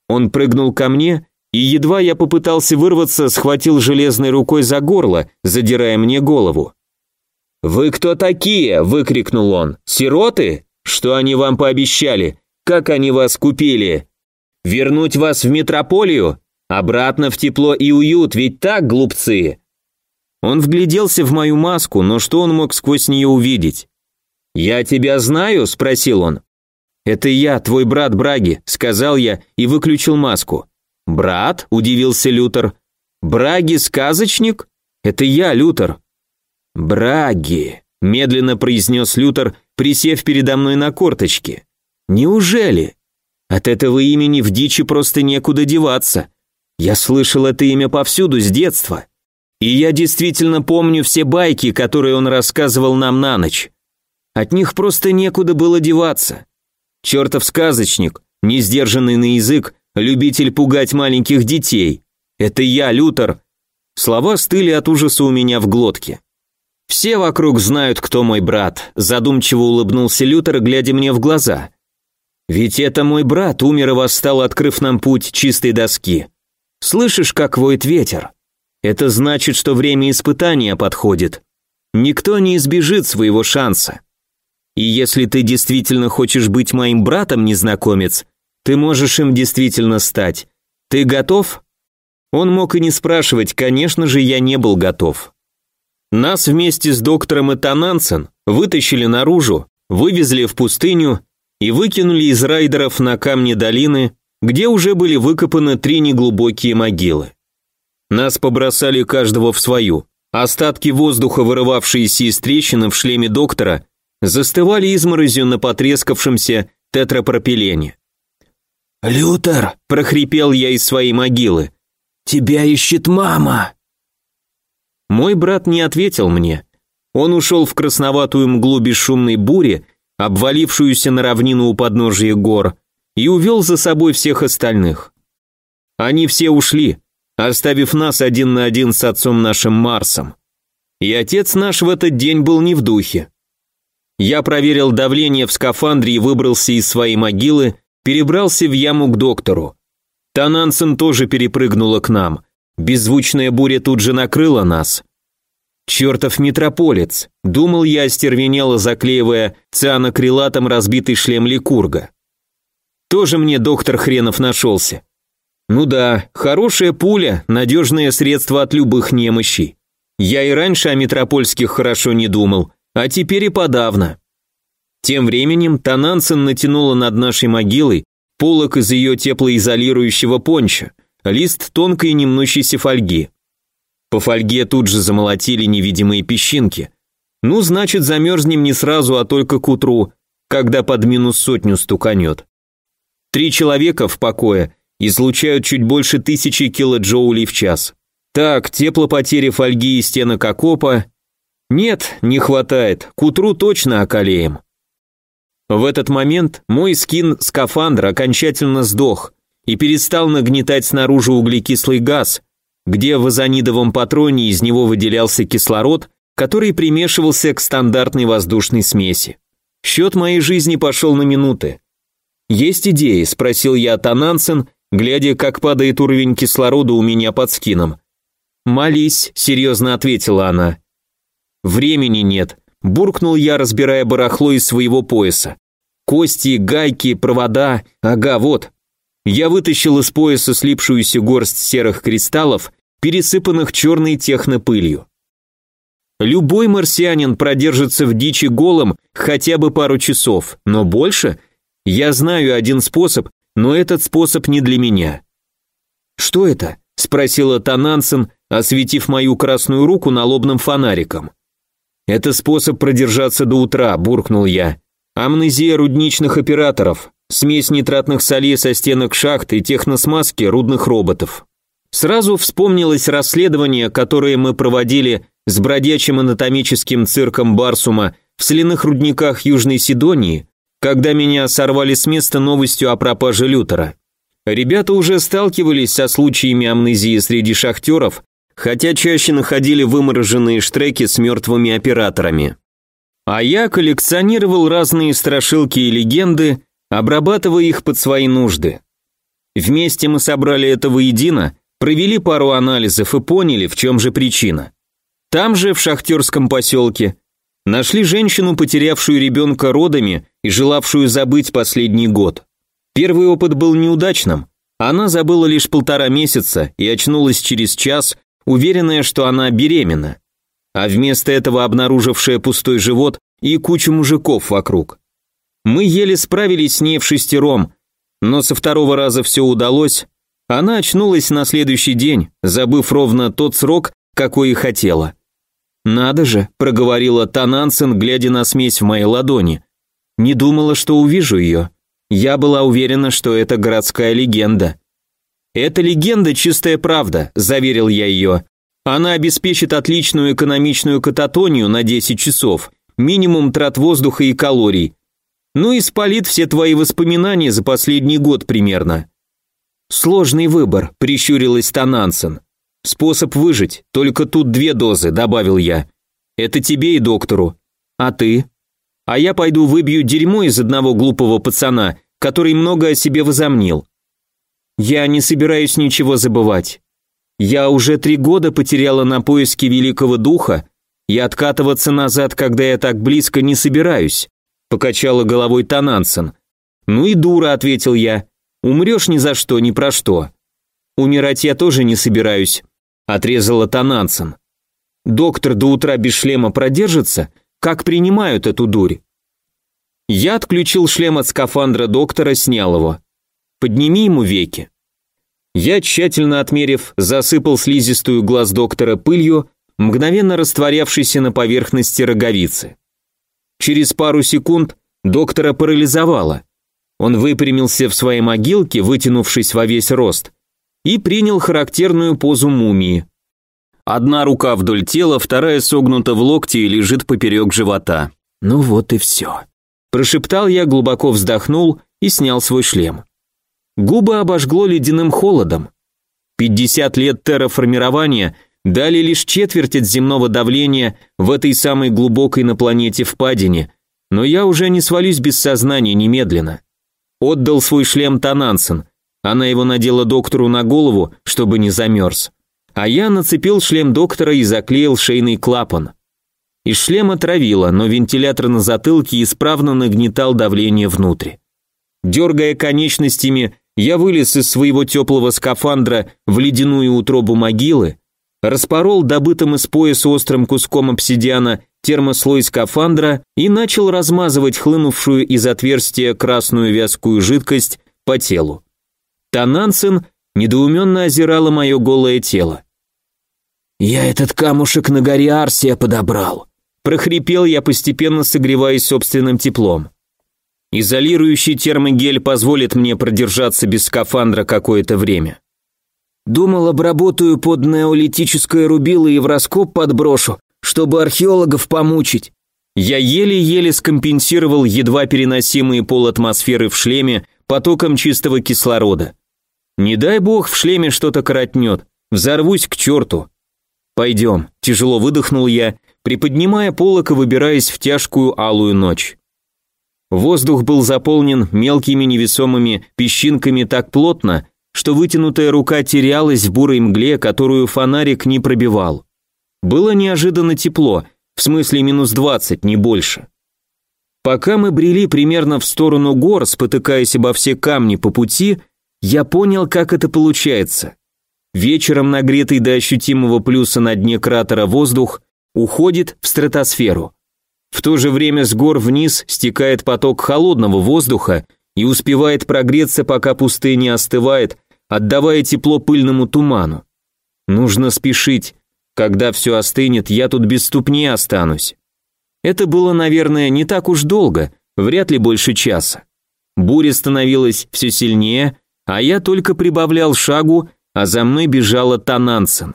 Он прыгнул ко мне, и едва я попытался вырваться, схватил железной рукой за горло, задирая мне голову. «Вы кто такие?» – выкрикнул он. «Сироты? Что они вам пообещали? Как они вас купили? Вернуть вас в метрополию? Обратно в тепло и уют, ведь так, глупцы?» Он вгляделся в мою маску, но что он мог сквозь нее увидеть? «Я тебя знаю?» – спросил он. «Это я, твой брат Браги», – сказал я и выключил маску. «Брат?» – удивился Лютер. «Браги сказочник? Это я, Лютер». «Браги», – медленно произнес Лютер, присев передо мной на корточки. «Неужели? От этого имени в дичи просто некуда деваться. Я слышал это имя повсюду с детства. И я действительно помню все байки, которые он рассказывал нам на ночь. От них просто некуда было деваться. Чертов сказочник, не сдержанный на язык, любитель пугать маленьких детей. Это я, Лютер. Слова стыли от ужаса у меня в глотке. Все вокруг знают, кто мой брат, задумчиво улыбнулся Лютер, глядя мне в глаза. Ведь это мой брат умер и восстал, открыв нам путь чистой доски. Слышишь, как воет ветер? Это значит, что время испытания подходит. Никто не избежит своего шанса. И если ты действительно хочешь быть моим братом, незнакомец, ты можешь им действительно стать. Ты готов? Он мог и не спрашивать, конечно же, я не был готов. Нас вместе с доктором Этанансен вытащили наружу, вывезли в пустыню и выкинули из райдеров на камни долины, где уже были выкопаны три неглубокие могилы. Нас побросали каждого в свою. Остатки воздуха, вырывавшиеся из трещины в шлеме доктора, застывали изморозью на потрескавшемся тетрапропилене. «Лютер!» – прохрипел я из своей могилы. «Тебя ищет мама!» Мой брат не ответил мне. Он ушел в красноватую мглу бесшумной бури, обвалившуюся на равнину у подножия гор, и увел за собой всех остальных. Они все ушли, оставив нас один на один с отцом нашим Марсом. И отец наш в этот день был не в духе. Я проверил давление в скафандре и выбрался из своей могилы, перебрался в яму к доктору. Танансен тоже перепрыгнула к нам. Беззвучная буря тут же накрыла нас. Чертов метрополец, думал я остервенело, заклеивая цианокрилатом разбитый шлем Ликурга. Тоже мне доктор хренов нашелся. Ну да, хорошая пуля, надежное средство от любых немощей. Я и раньше о метропольских хорошо не думал, а теперь и подавно. Тем временем Танансен натянула над нашей могилой полок из ее теплоизолирующего понча, лист тонкой немнущейся фольги. По фольге тут же замолотили невидимые песчинки. Ну, значит, замерзнем не сразу, а только к утру, когда под минус сотню стуканет. Три человека в покое излучают чуть больше тысячи килоджоулей в час. Так, теплопотери фольги и стенок окопа нет, не хватает. К утру точно околеем. В этот момент мой скин скафандра окончательно сдох и перестал нагнетать снаружи углекислый газ, где в азонидовом патроне из него выделялся кислород, который примешивался к стандартной воздушной смеси. Счет моей жизни пошел на минуты. «Есть идеи?» – спросил я Танансен, глядя, как падает уровень кислорода у меня под скином. «Молись», – серьезно ответила она. Времени нет, буркнул я, разбирая барахло из своего пояса. Кости, гайки, провода, ага, вот. Я вытащил из пояса слипшуюся горсть серых кристаллов, пересыпанных черной технопылью. Любой марсианин продержится в дичи голым хотя бы пару часов, но больше? Я знаю один способ, но этот способ не для меня. «Что это?» – спросила Танансен, осветив мою красную руку налобным фонариком. «Это способ продержаться до утра», – буркнул я. «Амнезия рудничных операторов, смесь нитратных солей со стенок шахт и техносмазки рудных роботов». Сразу вспомнилось расследование, которое мы проводили с бродячим анатомическим цирком Барсума в соляных рудниках Южной Сидонии, когда меня сорвали с места новостью о пропаже Лютера. Ребята уже сталкивались со случаями амнезии среди шахтеров, хотя чаще находили вымороженные штреки с мертвыми операторами. А я коллекционировал разные страшилки и легенды, обрабатывая их под свои нужды. Вместе мы собрали это воедино, провели пару анализов и поняли, в чем же причина. Там же, в шахтерском поселке, нашли женщину, потерявшую ребенка родами и желавшую забыть последний год. Первый опыт был неудачным. Она забыла лишь полтора месяца и очнулась через час уверенная, что она беременна, а вместо этого обнаружившая пустой живот и кучу мужиков вокруг. Мы еле справились с ней в шестером, но со второго раза все удалось. Она очнулась на следующий день, забыв ровно тот срок, какой и хотела. «Надо же», — проговорила Танансен, глядя на смесь в моей ладони. «Не думала, что увижу ее. Я была уверена, что это городская легенда». «Это легенда чистая правда», – заверил я ее. «Она обеспечит отличную экономичную кататонию на 10 часов, минимум трат воздуха и калорий. Ну и спалит все твои воспоминания за последний год примерно». «Сложный выбор», – прищурилась Танансен. «Способ выжить, только тут две дозы», – добавил я. «Это тебе и доктору. А ты?» «А я пойду выбью дерьмо из одного глупого пацана, который много о себе возомнил. Я не собираюсь ничего забывать. Я уже три года потеряла на поиски великого духа, и откатываться назад, когда я так близко, не собираюсь. покачала головой Танансен. Ну и дура, ответил я. Умрешь ни за что, ни про что. Умирать я тоже не собираюсь, отрезала Танансен. Доктор до утра без шлема продержится? Как принимают эту дурь? Я отключил шлем от скафандра доктора, снял его. Подними ему веки. Я, тщательно отмерив, засыпал слизистую глаз доктора пылью, мгновенно растворявшейся на поверхности роговицы. Через пару секунд доктора парализовало. Он выпрямился в своей могилке, вытянувшись во весь рост, и принял характерную позу мумии. Одна рука вдоль тела, вторая согнута в локте и лежит поперек живота. Ну вот и все. Прошептал я, глубоко вздохнул и снял свой шлем. Губы обожгло ледяным холодом. 50 лет терраформирования дали лишь четверть от земного давления в этой самой глубокой на планете впадине, но я уже не свалюсь без сознания немедленно. Отдал свой шлем Танансен. Она его надела доктору на голову, чтобы не замерз. А я нацепил шлем доктора и заклеил шейный клапан. Из шлема травило, но вентилятор на затылке исправно нагнетал давление внутрь. Дергая конечностями, я вылез из своего теплого скафандра в ледяную утробу могилы, распорол добытым из пояса острым куском обсидиана термослой скафандра и начал размазывать хлынувшую из отверстия красную вязкую жидкость по телу. Танансен недоуменно озирала мое голое тело. «Я этот камушек на горе Арсия подобрал», прохрипел я, постепенно согреваясь собственным теплом. Изолирующий термогель позволит мне продержаться без скафандра какое-то время. Думал, обработаю под неолитическое рубило и в раскоп подброшу, чтобы археологов помучить. Я еле-еле скомпенсировал едва переносимые полатмосферы в шлеме потоком чистого кислорода. Не дай бог в шлеме что-то коротнет, взорвусь к черту. Пойдем, тяжело выдохнул я, приподнимая полок и выбираясь в тяжкую алую ночь. Воздух был заполнен мелкими невесомыми песчинками так плотно, что вытянутая рука терялась в бурой мгле, которую фонарик не пробивал. Было неожиданно тепло, в смысле минус двадцать, не больше. Пока мы брели примерно в сторону гор, спотыкаясь обо все камни по пути, я понял, как это получается. Вечером нагретый до ощутимого плюса на дне кратера воздух уходит в стратосферу. В то же время с гор вниз стекает поток холодного воздуха и успевает прогреться, пока пустыня остывает, отдавая тепло пыльному туману. Нужно спешить, когда все остынет, я тут без ступни останусь. Это было, наверное, не так уж долго, вряд ли больше часа. Буря становилась все сильнее, а я только прибавлял шагу, а за мной бежала Танансен.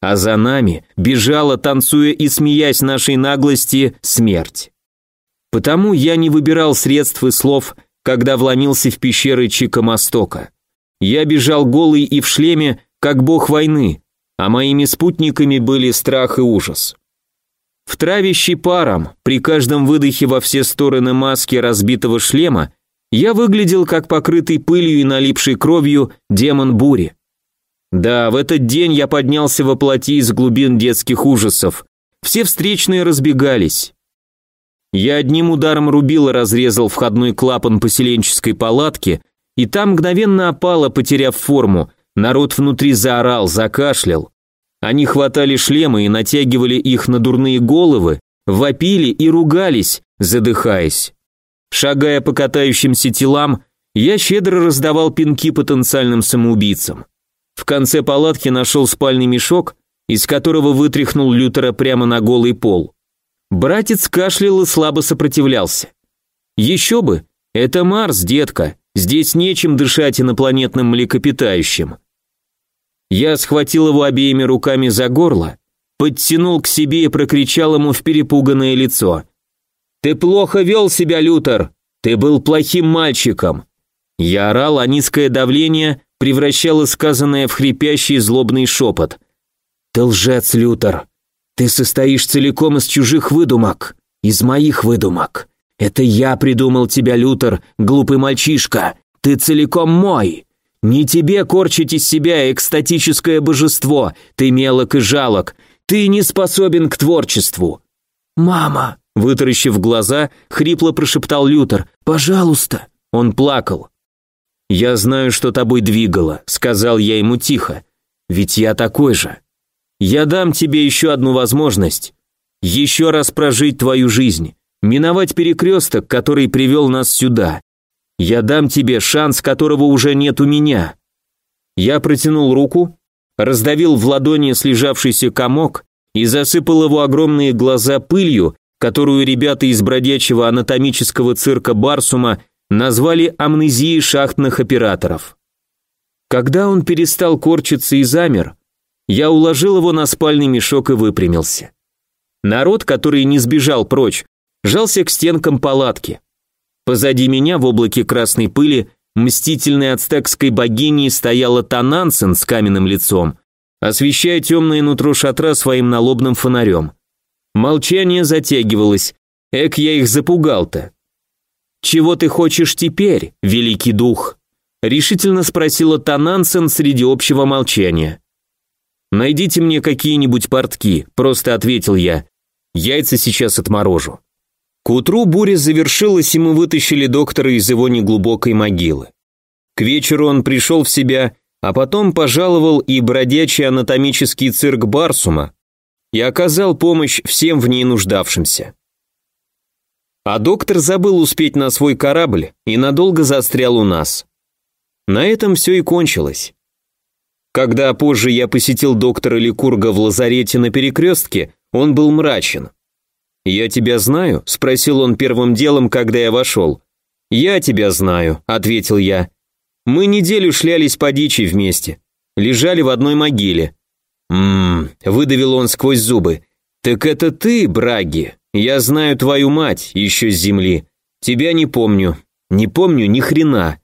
А за нами бежала, танцуя и смеясь нашей наглости, смерть. Потому я не выбирал средств и слов, когда вломился в пещеры Чикамостока. Я бежал голый и в шлеме, как бог войны, а моими спутниками были страх и ужас. В травящий паром, при каждом выдохе во все стороны маски разбитого шлема, я выглядел как покрытый пылью и налипшей кровью демон бури. Да, в этот день я поднялся во плоти из глубин детских ужасов. Все встречные разбегались. Я одним ударом рубила разрезал входной клапан поселенческой палатки, и там мгновенно опало, потеряв форму. Народ внутри заорал, закашлял. Они хватали шлемы и натягивали их на дурные головы, вопили и ругались, задыхаясь. Шагая по катающимся телам, я щедро раздавал пинки потенциальным самоубийцам. В конце палатки нашел спальный мешок, из которого вытряхнул Лютера прямо на голый пол. Братец кашлял и слабо сопротивлялся. Еще бы, это Марс, детка, здесь нечем дышать инопланетным млекопитающим. Я схватил его обеими руками за горло, подтянул к себе и прокричал ему в перепуганное лицо. «Ты плохо вел себя, Лютер! Ты был плохим мальчиком!» Я орал, а низкое давление превращало сказанное в хрипящий злобный шепот. «Ты лжец, Лютер! Ты состоишь целиком из чужих выдумок, из моих выдумок. Это я придумал тебя, Лютер, глупый мальчишка! Ты целиком мой!» Не тебе корчить из себя экстатическое божество, ты мелок и жалок, ты не способен к творчеству. Мама, Вытаращив глаза, хрипло прошептал Лютер «Пожалуйста!» Он плакал. «Я знаю, что тобой двигало», — сказал я ему тихо. «Ведь я такой же. Я дам тебе еще одну возможность. Еще раз прожить твою жизнь, миновать перекресток, который привел нас сюда. Я дам тебе шанс, которого уже нет у меня». Я протянул руку, раздавил в ладони слежавшийся комок и засыпал его огромные глаза пылью, которую ребята из бродячего анатомического цирка Барсума назвали амнезией шахтных операторов. Когда он перестал корчиться и замер, я уложил его на спальный мешок и выпрямился. Народ, который не сбежал прочь, жался к стенкам палатки. Позади меня в облаке красной пыли мстительной ацтекской богиней стояла Танансен с каменным лицом, освещая темное нутро шатра своим налобным фонарем. Молчание затягивалось. Эк, я их запугал-то. «Чего ты хочешь теперь, великий дух?» решительно спросила Танансен среди общего молчания. «Найдите мне какие-нибудь портки», – просто ответил я. «Яйца сейчас отморожу». К утру буря завершилась, и мы вытащили доктора из его неглубокой могилы. К вечеру он пришел в себя, а потом пожаловал и бродячий анатомический цирк Барсума и оказал помощь всем в ней нуждавшимся. А доктор забыл успеть на свой корабль и надолго застрял у нас. На этом все и кончилось. Когда позже я посетил доктора Ликурга в лазарете на перекрестке, он был мрачен. «Я тебя знаю?» – спросил он первым делом, когда я вошел. «Я тебя знаю», – ответил я. «Мы неделю шлялись по дичи вместе. Лежали в одной могиле». «Ммм», – выдавил он сквозь зубы. «Так это ты, Браги? Я знаю твою мать, еще с земли. Тебя не помню. Не помню ни хрена.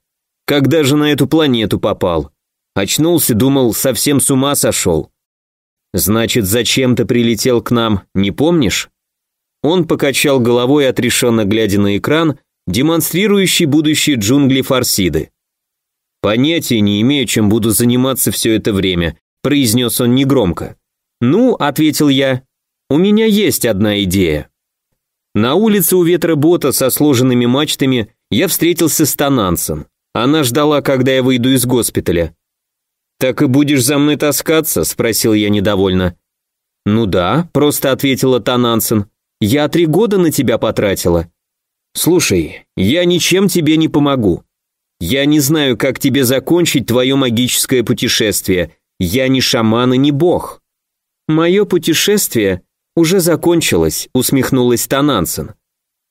Когда же на эту планету попал? Очнулся, думал, совсем с ума сошел. Значит, зачем ты прилетел к нам, не помнишь? Он покачал головой, отрешенно глядя на экран, демонстрирующий будущие джунгли Фарсиды. «Понятия не имею, чем буду заниматься все это время», произнес он негромко. «Ну», — ответил я, — «у меня есть одна идея». На улице у ветробота со сложенными мачтами я встретился с Танансом. Она ждала, когда я выйду из госпиталя. «Так и будешь за мной таскаться?» – спросил я недовольно. «Ну да», – просто ответила Танансен. Я три года на тебя потратила. Слушай, я ничем тебе не помогу. Я не знаю, как тебе закончить твое магическое путешествие. Я не шаман и не бог. Мое путешествие уже закончилось, усмехнулась Танансен.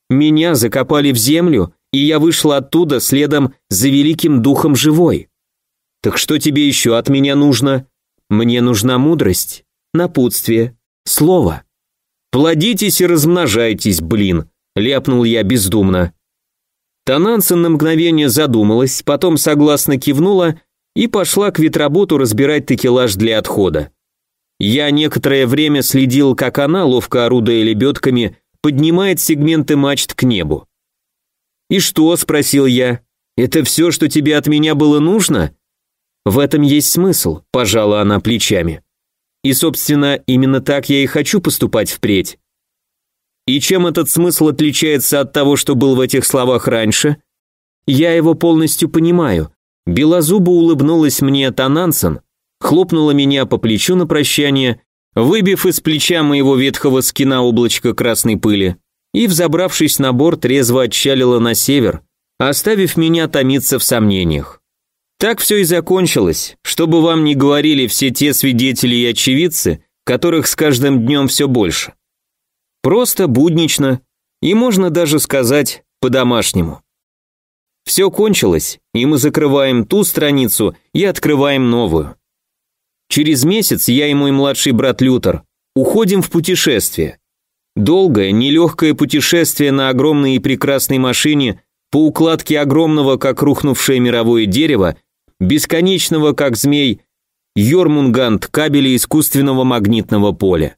Меня закопали в землю, и я вышла оттуда следом за великим духом живой. Так что тебе еще от меня нужно? Мне нужна мудрость, напутствие, слово. «Плодитесь и размножайтесь, блин», — ляпнул я бездумно. Танансен на мгновение задумалась, потом согласно кивнула и пошла к ветроботу разбирать текелаж для отхода. Я некоторое время следил, как она, ловко орудуя лебедками, поднимает сегменты мачт к небу. «И что?» – спросил я. «Это все, что тебе от меня было нужно?» «В этом есть смысл», – пожала она плечами. И, собственно, именно так я и хочу поступать впредь. И чем этот смысл отличается от того, что был в этих словах раньше? Я его полностью понимаю. Белозубо улыбнулась мне Танансон, хлопнула меня по плечу на прощание, выбив из плеча моего ветхого скина облачко красной пыли, и, взобравшись на борт, резво отчалила на север, оставив меня томиться в сомнениях. Так все и закончилось, чтобы вам не говорили все те свидетели и очевидцы, которых с каждым днем все больше. Просто буднично, и можно даже сказать по-домашнему. Все кончилось, и мы закрываем ту страницу и открываем новую. Через месяц я и мой младший брат Лютер уходим в путешествие. Долгое, нелегкое путешествие на огромной и прекрасной машине по укладке огромного, как рухнувшее мировое дерево, бесконечного, как змей, Йормунгант кабеля искусственного магнитного поля.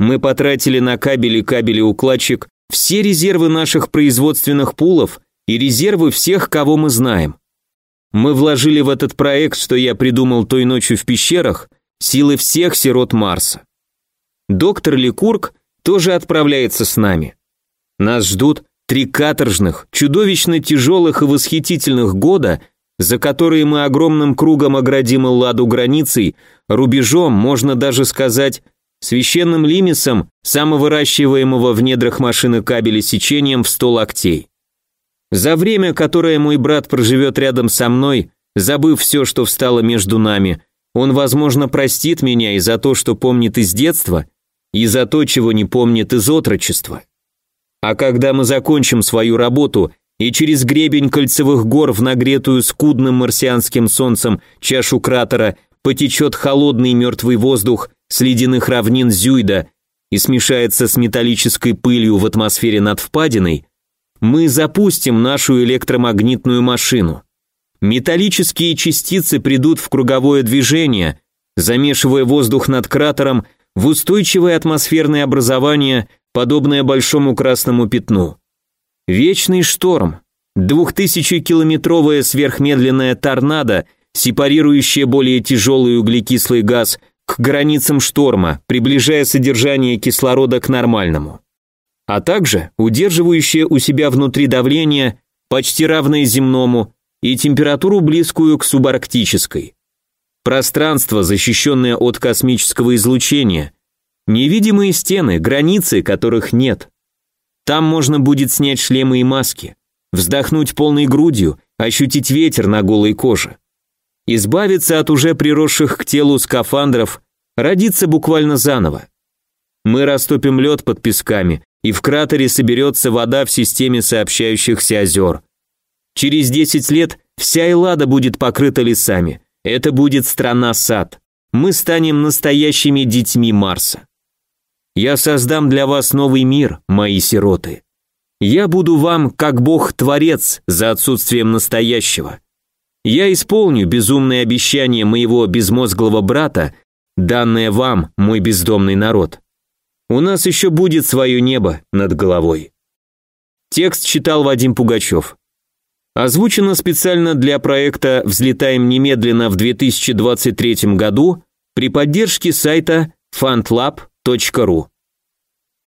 Мы потратили на кабели кабели-укладчик все резервы наших производственных пулов и резервы всех, кого мы знаем. Мы вложили в этот проект, что я придумал той ночью в пещерах, силы всех сирот Марса. Доктор Ликург тоже отправляется с нами. Нас ждут три каторжных, чудовищно тяжелых и восхитительных года, за которые мы огромным кругом оградим Элладу границей, рубежом, можно даже сказать, священным лимисом, самовыращиваемого в недрах машины кабеля сечением в 100 локтей. За время, которое мой брат проживет рядом со мной, забыв все, что встало между нами, он, возможно, простит меня и за то, что помнит из детства, и за то, чего не помнит из отрочества. А когда мы закончим свою работу и через гребень кольцевых гор в нагретую скудным марсианским солнцем чашу кратера потечет холодный мертвый воздух с ледяных равнин Зюйда и смешается с металлической пылью в атмосфере над впадиной, мы запустим нашу электромагнитную машину. Металлические частицы придут в круговое движение, замешивая воздух над кратером в устойчивое атмосферное образование, подобное большому красному пятну. Вечный шторм, двухтысячекилометровая сверхмедленная торнадо, сепарирующая более тяжелый углекислый газ к границам шторма, приближая содержание кислорода к нормальному. А также удерживающая у себя внутри давление, почти равное земному, и температуру близкую к субарктической. Пространство, защищенное от космического излучения, невидимые стены, границы, которых нет. Там можно будет снять шлемы и маски, вздохнуть полной грудью, ощутить ветер на голой коже. Избавиться от уже приросших к телу скафандров, родиться буквально заново. Мы растопим лед под песками, и в кратере соберется вода в системе сообщающихся озер. Через 10 лет вся Эллада будет покрыта лесами. Это будет страна-сад. Мы станем настоящими детьми Марса. Я создам для вас новый мир, мои сироты. Я буду вам как бог-творец за отсутствием настоящего. Я исполню безумное обещание моего безмозглого брата, данное вам, мой бездомный народ. У нас еще будет свое небо над головой. Текст читал Вадим Пугачев. Озвучено специально для проекта «Взлетаем немедленно» в 2023 году при поддержке сайта fundlab.ru.